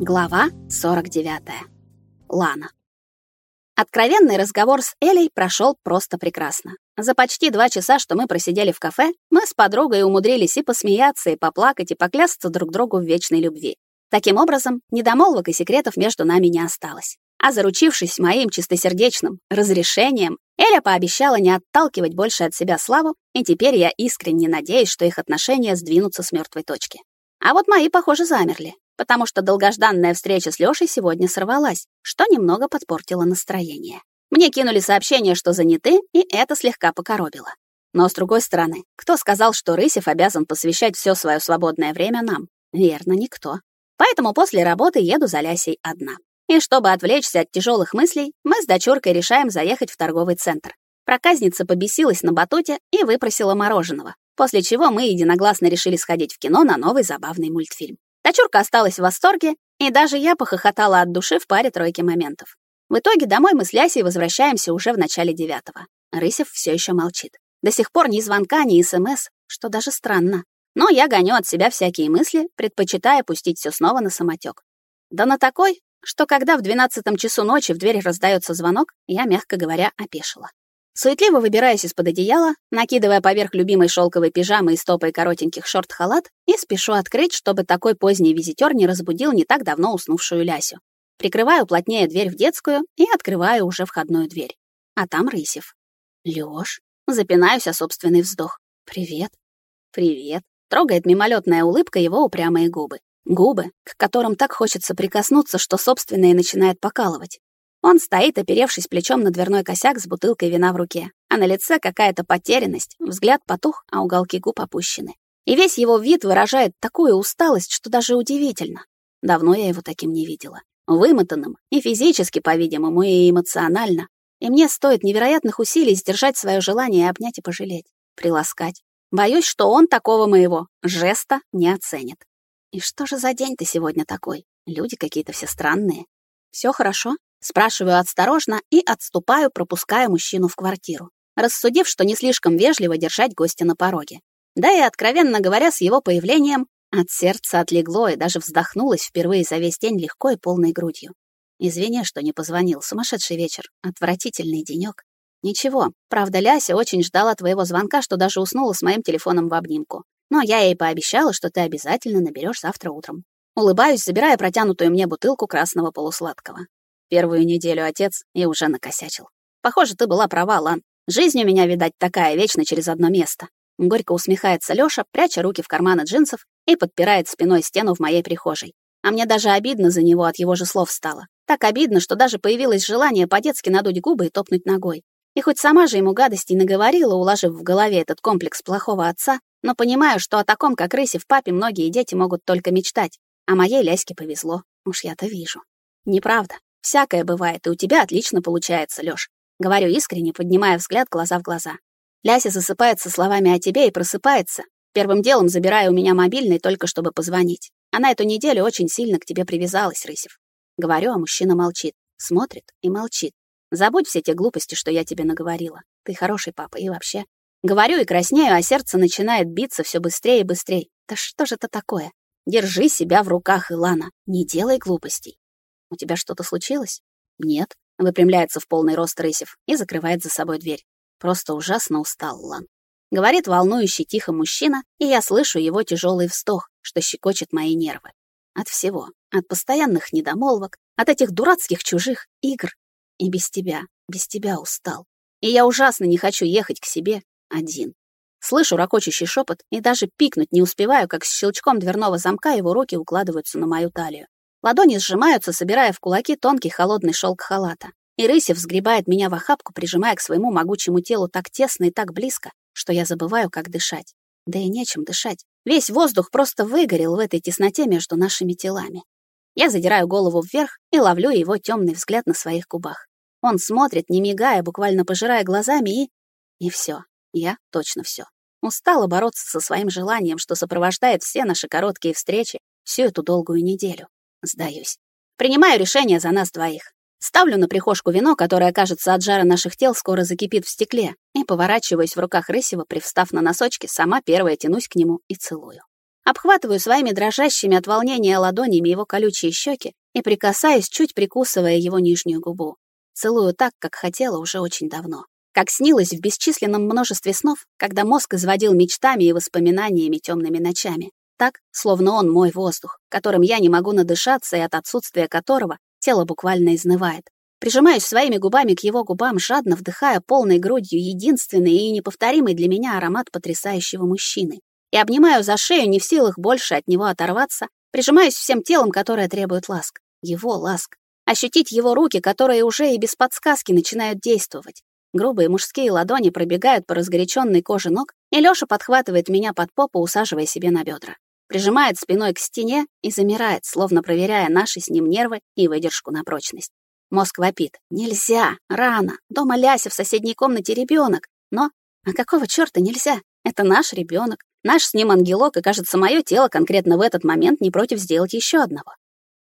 Глава 49. Лана. Откровенный разговор с Элей прошел просто прекрасно. За почти два часа, что мы просидели в кафе, мы с подругой умудрились и посмеяться, и поплакать, и поклясться друг другу в вечной любви. Таким образом, недомолвок и секретов между нами не осталось. А заручившись моим чистосердечным разрешением, Эля пообещала не отталкивать больше от себя Славу, и теперь я искренне надеюсь, что их отношения сдвинутся с мертвой точки. А вот мои, похоже, замерли, потому что долгожданная встреча с Лёшей сегодня сорвалась, что немного подпортило настроение. Мне кинули сообщение, что заняты, и это слегка покоробило. Но, с другой стороны, кто сказал, что Рысев обязан посвящать все свое свободное время нам? Верно, никто. Поэтому после работы еду за Лясей одна. И чтобы отвлечься от тяжелых мыслей, мы с дочуркой решаем заехать в торговый центр. Проказница побесилась на батуте и выпросила мороженого, после чего мы единогласно решили сходить в кино на новый забавный мультфильм. Дочурка осталась в восторге, и даже я похохотала от души в паре тройки моментов. В итоге домой мы с Лясей возвращаемся уже в начале девятого. Рысев все еще молчит. До сих пор ни звонка, ни СМС, что даже странно. Но я гоню от себя всякие мысли, предпочитая пустить все снова на самотек. Да на такой, что когда в двенадцатом часу ночи в дверь раздается звонок, я, мягко говоря, опешила. Суетливо выбираюсь из-под одеяла, накидывая поверх любимой шелковой пижамы и стопой коротеньких шорт халат и спешу открыть, чтобы такой поздний визитер не разбудил не так давно уснувшую Лясю. Прикрываю плотнее дверь в детскую и открываю уже входную дверь. А там Рысев. Лёш. Запинаюсь о собственный вздох. «Привет». «Привет». Трогает мимолетная улыбка его упрямые губы. Губы, к которым так хочется прикоснуться, что собственные начинает покалывать. Он стоит, оперевшись плечом на дверной косяк с бутылкой вина в руке, а на лице какая-то потерянность, взгляд потух, а уголки губ опущены. И весь его вид выражает такую усталость, что даже удивительно. Давно я его таким не видела. Вымотанным, и физически, по-видимому, и эмоционально. И мне стоит невероятных усилий сдержать свое желание обнять и пожалеть, приласкать. Боюсь, что он такого моего жеста не оценит. И что же за день ты сегодня такой? Люди какие-то все странные. Все хорошо? Спрашиваю осторожно и отступаю, пропуская мужчину в квартиру, рассудив, что не слишком вежливо держать гостя на пороге. Да и, откровенно говоря, с его появлением от сердца отлегло и даже вздохнулось впервые за весь день легко и полной грудью. Извини, что не позвонил. Сумасшедший вечер. Отвратительный денёк. Ничего. Правда, Ляся очень ждала твоего звонка, что даже уснула с моим телефоном в обнимку. Но я ей пообещала, что ты обязательно наберешь завтра утром. Улыбаюсь, забирая протянутую мне бутылку красного полусладкого. Первую неделю отец и уже накосячил. Похоже, ты была права, Лан. Жизнь у меня, видать, такая, вечно через одно место. Горько усмехается Лёша, пряча руки в карманы джинсов и подпирает спиной стену в моей прихожей. А мне даже обидно за него от его же слов стало. Так обидно, что даже появилось желание по-детски надуть губы и топнуть ногой. И хоть сама же ему гадостей наговорила, уложив в голове этот комплекс плохого отца, но понимаю, что о таком, как Рыси в папе, многие дети могут только мечтать. А моей Ляське повезло. Уж я-то вижу. Неправда. Всякое бывает, и у тебя отлично получается, Лёш. Говорю искренне, поднимая взгляд глаза в глаза. Ляся засыпается словами о тебе и просыпается. Первым делом забирая у меня мобильный только чтобы позвонить. Она эту неделю очень сильно к тебе привязалась, Рысев. Говорю, а мужчина молчит. Смотрит и молчит. Забудь все те глупости, что я тебе наговорила. Ты хороший папа и вообще. Говорю и краснею, а сердце начинает биться все быстрее и быстрее. Да что же это такое? Держи себя в руках, Илана. Не делай глупостей. У тебя что-то случилось? Нет. Выпрямляется в полный рост Рысев и закрывает за собой дверь. Просто ужасно устал, Лан. Говорит волнующий тихо мужчина, и я слышу его тяжелый вздох, что щекочет мои нервы. От всего. От постоянных недомолвок, от этих дурацких чужих игр. И без тебя, без тебя устал. И я ужасно не хочу ехать к себе один. Слышу ракочущий шепот и даже пикнуть не успеваю, как с щелчком дверного замка его руки укладываются на мою талию. Ладони сжимаются, собирая в кулаки тонкий холодный шелк халата. И Рысев сгребает меня в охапку, прижимая к своему могучему телу так тесно и так близко, что я забываю, как дышать. Да и нечем дышать. Весь воздух просто выгорел в этой тесноте между нашими телами. Я задираю голову вверх и ловлю его темный взгляд на своих губах. Он смотрит, не мигая, буквально пожирая глазами, и... И все. Я точно все. Устала бороться со своим желанием, что сопровождает все наши короткие встречи всю эту долгую неделю. Сдаюсь. Принимаю решение за нас двоих. Ставлю на прихожку вино, которое, кажется, от жара наших тел скоро закипит в стекле, и поворачиваюсь в руках Рысева, привстав на носочки, сама первая тянусь к нему и целую. обхватываю своими дрожащими от волнения ладонями его колючие щеки и прикасаюсь, чуть прикусывая его нижнюю губу. Целую так, как хотела уже очень давно. Как снилось в бесчисленном множестве снов, когда мозг изводил мечтами и воспоминаниями темными ночами. Так, словно он мой воздух, которым я не могу надышаться и от отсутствия которого тело буквально изнывает. Прижимаюсь своими губами к его губам, жадно вдыхая полной грудью единственный и неповторимый для меня аромат потрясающего мужчины. И обнимаю за шею, не в силах больше от него оторваться, прижимаюсь всем телом, которое требует ласк. Его ласк. Ощутить его руки, которые уже и без подсказки начинают действовать. Грубые мужские ладони пробегают по разгоряченной коже ног, и Лёша подхватывает меня под попу, усаживая себе на бедра. Прижимает спиной к стене и замирает, словно проверяя наши с ним нервы и выдержку на прочность. Мозг вопит. Нельзя, рано, дома Ляся в соседней комнате ребенок. Но, а какого черта нельзя? Это наш ребенок, наш с ним ангелок, и, кажется, мое тело конкретно в этот момент не против сделать еще одного.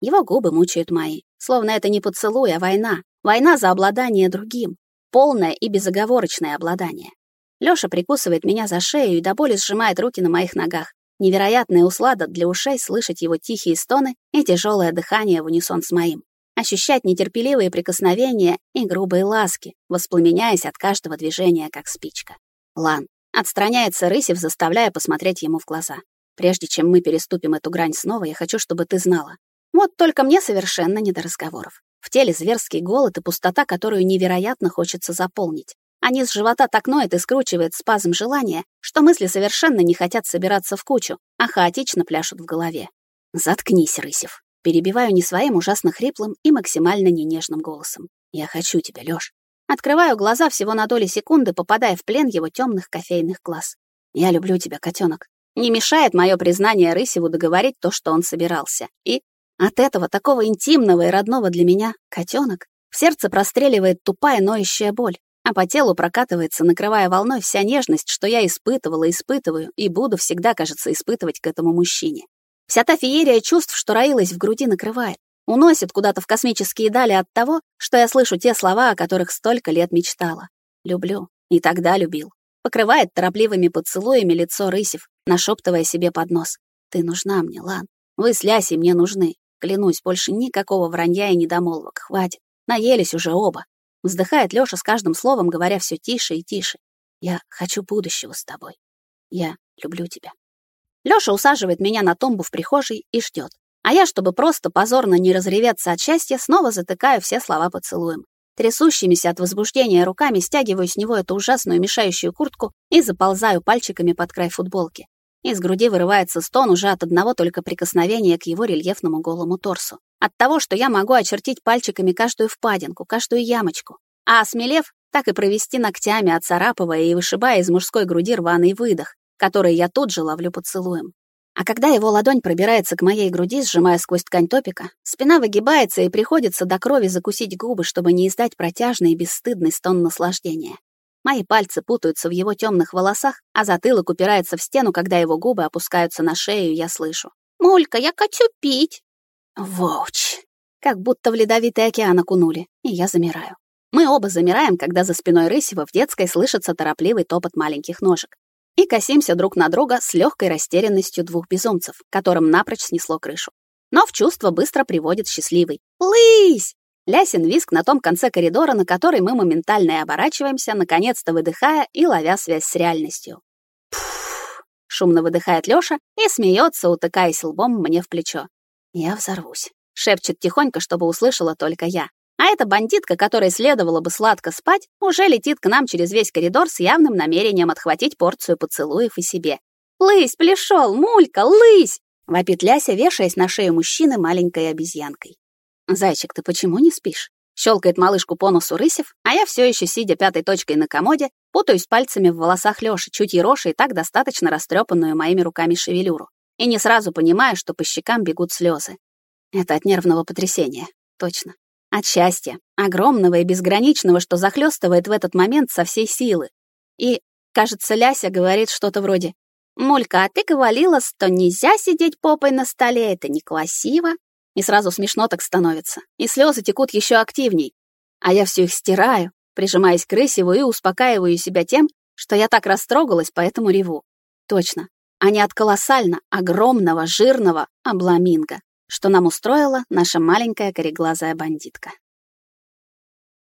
Его губы мучают мои, словно это не поцелуй, а война. Война за обладание другим. Полное и безоговорочное обладание. Лёша прикусывает меня за шею и до боли сжимает руки на моих ногах. Невероятная услада для ушей слышать его тихие стоны и тяжелое дыхание в унисон с моим ощущать нетерпеливые прикосновения и грубые ласки, воспламеняясь от каждого движения, как спичка. Лан. Отстраняется Рысев, заставляя посмотреть ему в глаза. Прежде чем мы переступим эту грань снова, я хочу, чтобы ты знала. Вот только мне совершенно не до разговоров. В теле зверский голод и пустота, которую невероятно хочется заполнить. А низ живота так ноет и скручивает спазм желания, что мысли совершенно не хотят собираться в кучу, а хаотично пляшут в голове. Заткнись, Рысев. Перебиваю не своим ужасно хриплым и максимально ненежным голосом. «Я хочу тебя, Лёш». Открываю глаза всего на доли секунды, попадая в плен его темных кофейных глаз. «Я люблю тебя, котенок. Не мешает мое признание Рысеву договорить то, что он собирался. И от этого такого интимного и родного для меня котенок в сердце простреливает тупая ноющая боль, а по телу прокатывается, накрывая волной вся нежность, что я испытывала, испытываю и буду всегда, кажется, испытывать к этому мужчине. Вся та феерия чувств, что роилась в груди, накрывает. Уносит куда-то в космические дали от того, что я слышу те слова, о которых столько лет мечтала. Люблю. И тогда любил. Покрывает торопливыми поцелуями лицо Рысев, нашептывая себе под нос. «Ты нужна мне, Лан. Вы с Лясей мне нужны. Клянусь, больше никакого вранья и недомолвок. Хватит. Наелись уже оба». Вздыхает Лёша с каждым словом, говоря все тише и тише. «Я хочу будущего с тобой. Я люблю тебя». Лёша усаживает меня на тумбу в прихожей и ждёт. А я, чтобы просто позорно не разреветься от счастья, снова затыкаю все слова поцелуем. Трясущимися от возбуждения руками стягиваю с него эту ужасную мешающую куртку и заползаю пальчиками под край футболки. Из груди вырывается стон уже от одного только прикосновения к его рельефному голому торсу. От того, что я могу очертить пальчиками каждую впадинку, каждую ямочку. А осмелев, так и провести ногтями, отцарапывая и вышибая из мужской груди рваный выдох, который я тут же ловлю поцелуем. А когда его ладонь пробирается к моей груди, сжимая сквозь ткань топика, спина выгибается и приходится до крови закусить губы, чтобы не издать протяжный и бесстыдный стон наслаждения. Мои пальцы путаются в его темных волосах, а затылок упирается в стену, когда его губы опускаются на шею, я слышу. «Мулька, я хочу пить!» Воуч! Как будто в ледовитый океан окунули, и я замираю. Мы оба замираем, когда за спиной Рысева в детской слышится торопливый топот маленьких ножек и косимся друг на друга с легкой растерянностью двух безумцев, которым напрочь снесло крышу. Но в чувство быстро приводит счастливый. «Лысь!» Лясин виск на том конце коридора, на который мы моментально и оборачиваемся, наконец-то выдыхая и ловя связь с реальностью. «Пф!» — шумно выдыхает Лёша и смеется, утыкаясь лбом мне в плечо. «Я взорвусь», — шепчет тихонько, чтобы услышала только я. А эта бандитка, которой следовало бы сладко спать, уже летит к нам через весь коридор с явным намерением отхватить порцию поцелуев и себе. «Лысь, плешол, мулька, лысь!» — вопит Ляся, вешаясь на шею мужчины маленькой обезьянкой. «Зайчик, ты почему не спишь?» Щелкает малышку по носу Рысев, а я все еще, сидя пятой точкой на комоде, путаюсь пальцами в волосах Лёши, чуть ероши и так достаточно растрепанную моими руками шевелюру. И не сразу понимаю, что по щекам бегут слезы. Это от нервного потрясения. Точно. От счастья, огромного и безграничного, что захлестывает в этот момент со всей силы. И, кажется, Ляся говорит что-то вроде «Мулька, а ты говорила, что нельзя сидеть попой на столе, это не красиво». И сразу смешно так становится, и слезы текут еще активней. А я все их стираю, прижимаясь к Рысеву и успокаиваю себя тем, что я так растрогалась, поэтому реву. Точно. А не от колоссально огромного жирного обламинго, что нам устроила наша маленькая кореглазая бандитка.